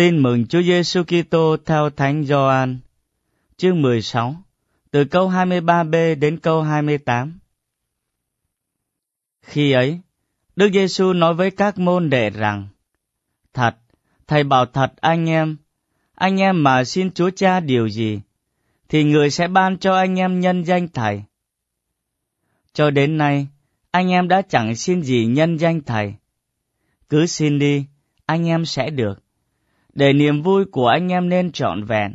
Tin mừng Chúa Giêsu Kitô theo Thánh Gioan, chương 16, từ câu 23b đến câu 28. Khi ấy, Đức Giêsu nói với các môn đệ rằng: Thật, thầy bảo thật anh em, anh em mà xin Chúa Cha điều gì, thì người sẽ ban cho anh em nhân danh thầy. Cho đến nay, anh em đã chẳng xin gì nhân danh thầy. Cứ xin đi, anh em sẽ được để niềm vui của anh em nên trọn vẹn.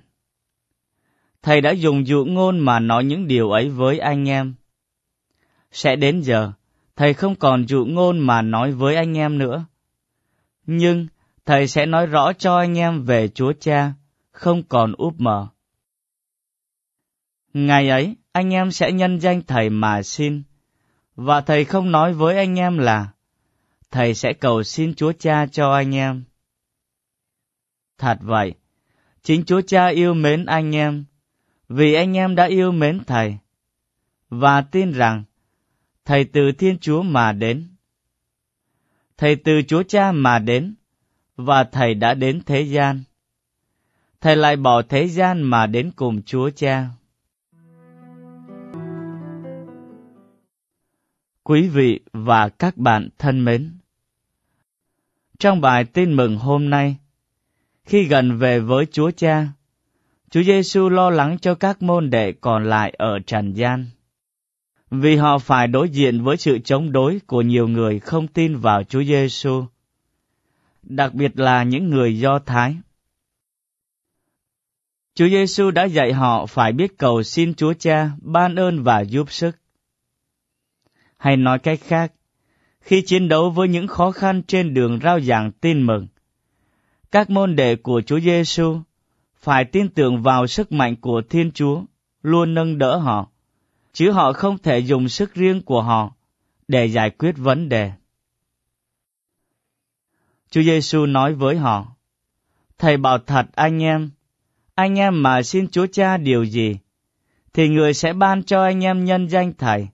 Thầy đã dùng dụ ngôn mà nói những điều ấy với anh em. Sẽ đến giờ, thầy không còn dụ ngôn mà nói với anh em nữa. Nhưng, thầy sẽ nói rõ cho anh em về Chúa Cha, không còn úp mờ. Ngày ấy, anh em sẽ nhân danh thầy mà xin, và thầy không nói với anh em là, thầy sẽ cầu xin Chúa Cha cho anh em. Thật vậy, chính Chúa Cha yêu mến anh em, vì anh em đã yêu mến Thầy, và tin rằng Thầy từ Thiên Chúa mà đến. Thầy từ Chúa Cha mà đến, và Thầy đã đến thế gian. Thầy lại bỏ thế gian mà đến cùng Chúa Cha. Quý vị và các bạn thân mến, trong bài tin mừng hôm nay, khi gần về với Chúa Cha, Chúa Giêsu lo lắng cho các môn đệ còn lại ở trần gian. Vì họ phải đối diện với sự chống đối của nhiều người không tin vào Chúa Giêsu, đặc biệt là những người Do Thái. Chúa Giêsu đã dạy họ phải biết cầu xin Chúa Cha ban ơn và giúp sức. Hay nói cách khác, khi chiến đấu với những khó khăn trên đường rao giảng tin mừng, các môn đệ của Chúa Giêsu phải tin tưởng vào sức mạnh của Thiên Chúa, luôn nâng đỡ họ, chứ họ không thể dùng sức riêng của họ để giải quyết vấn đề. Chúa Giêsu nói với họ: Thầy bảo thật anh em, anh em mà xin Chúa Cha điều gì, thì người sẽ ban cho anh em nhân danh Thầy.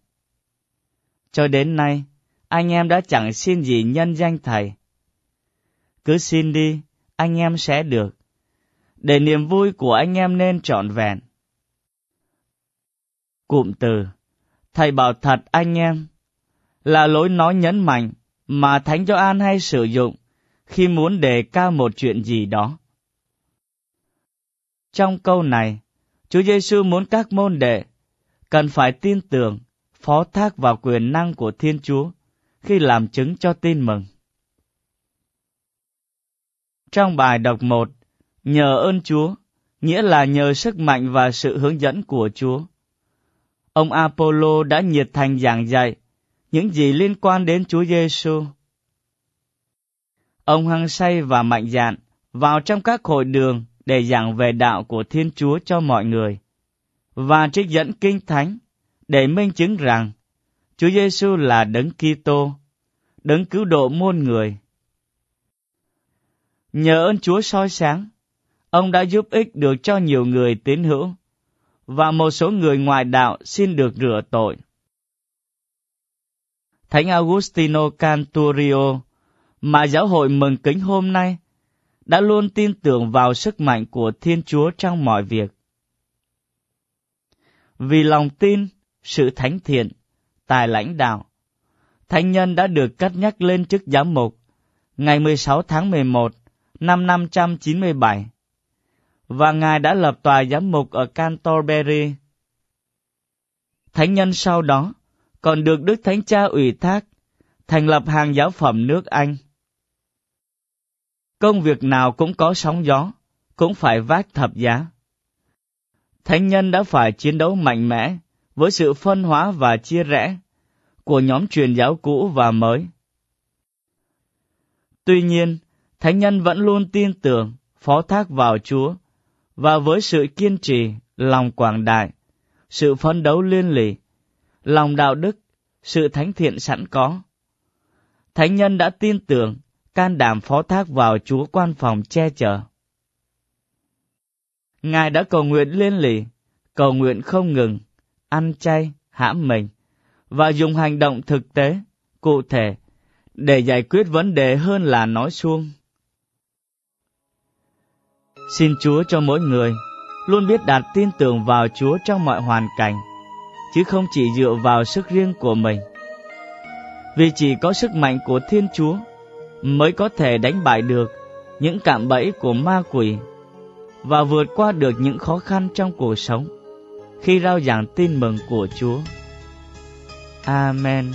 Cho đến nay, anh em đã chẳng xin gì nhân danh Thầy. Cứ xin đi, anh em sẽ được, để niềm vui của anh em nên trọn vẹn. Cụm từ Thầy bảo thật anh em là lối nói nhấn mạnh mà Thánh Gioan hay sử dụng khi muốn đề cao một chuyện gì đó. Trong câu này, Chúa Giêsu muốn các môn đệ cần phải tin tưởng, phó thác vào quyền năng của Thiên Chúa khi làm chứng cho tin mừng. Trong bài đọc 1, nhờ ơn Chúa, nghĩa là nhờ sức mạnh và sự hướng dẫn của Chúa. Ông Apollo đã nhiệt thành giảng dạy những gì liên quan đến Chúa Giêsu. Ông hăng say và mạnh dạn vào trong các hội đường để giảng về đạo của Thiên Chúa cho mọi người và trích dẫn kinh thánh để minh chứng rằng Chúa Giêsu là đấng Kitô, đấng cứu độ muôn người. Nhờ ơn Chúa soi sáng, ông đã giúp ích được cho nhiều người tín hữu, và một số người ngoài đạo xin được rửa tội. Thánh Augustino Canturio, mà giáo hội mừng kính hôm nay, đã luôn tin tưởng vào sức mạnh của Thiên Chúa trong mọi việc. Vì lòng tin, sự thánh thiện, tài lãnh đạo, thánh nhân đã được cắt nhắc lên chức giám mục ngày 16 tháng 11 năm 597 và Ngài đã lập tòa giám mục ở Canterbury. Thánh nhân sau đó còn được Đức Thánh Cha ủy thác thành lập hàng giáo phẩm nước Anh. Công việc nào cũng có sóng gió, cũng phải vác thập giá. Thánh nhân đã phải chiến đấu mạnh mẽ với sự phân hóa và chia rẽ của nhóm truyền giáo cũ và mới. Tuy nhiên, thánh nhân vẫn luôn tin tưởng, phó thác vào Chúa, và với sự kiên trì, lòng quảng đại, sự phấn đấu liên lỉ, lòng đạo đức, sự thánh thiện sẵn có. Thánh nhân đã tin tưởng, can đảm phó thác vào Chúa quan phòng che chở. Ngài đã cầu nguyện liên lỉ, cầu nguyện không ngừng, ăn chay, hãm mình, và dùng hành động thực tế, cụ thể, để giải quyết vấn đề hơn là nói suông. Xin Chúa cho mỗi người luôn biết đặt tin tưởng vào Chúa trong mọi hoàn cảnh, chứ không chỉ dựa vào sức riêng của mình. Vì chỉ có sức mạnh của Thiên Chúa mới có thể đánh bại được những cạm bẫy của ma quỷ và vượt qua được những khó khăn trong cuộc sống khi rao giảng tin mừng của Chúa. Amen.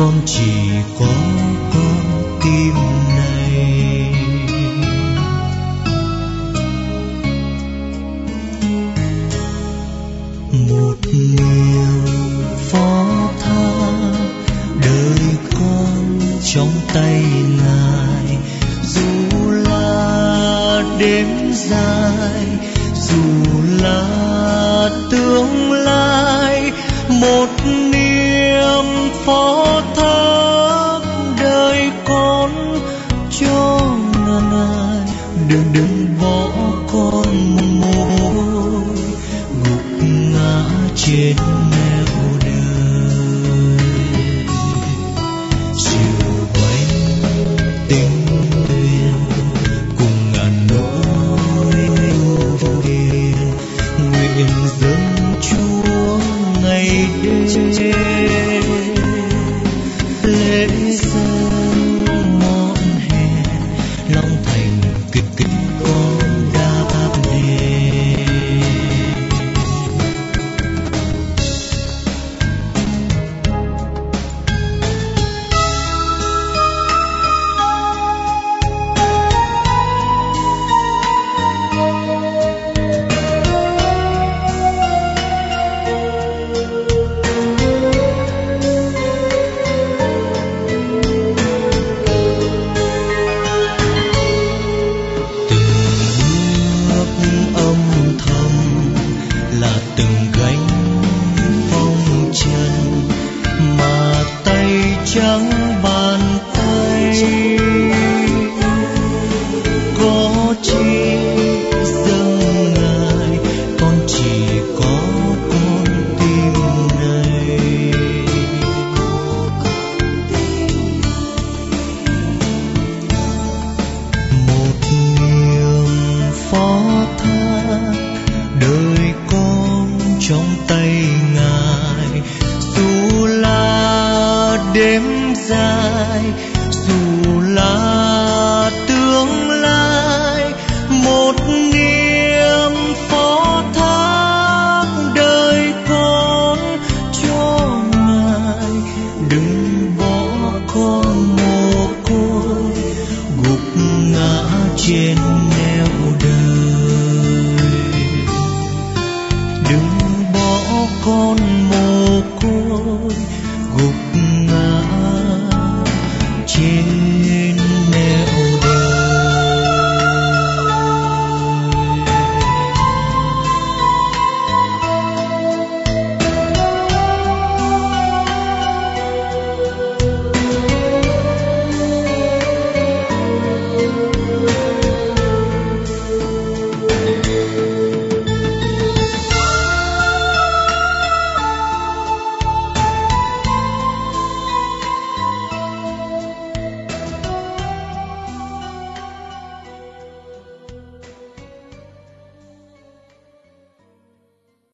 Con chỉ có con tim này. Một niềm phó tha đời con trong tay ngài. Dù là đêm dài, dù là tương lai, một niềm phó bỏ con mồ ngục ngã trên neo đời chiều quanh tình duyên cùng ngàn nỗi ưu phiền nguyện dâng chúa ngày đêm. trong tay ngài. Dù là đêm dài dù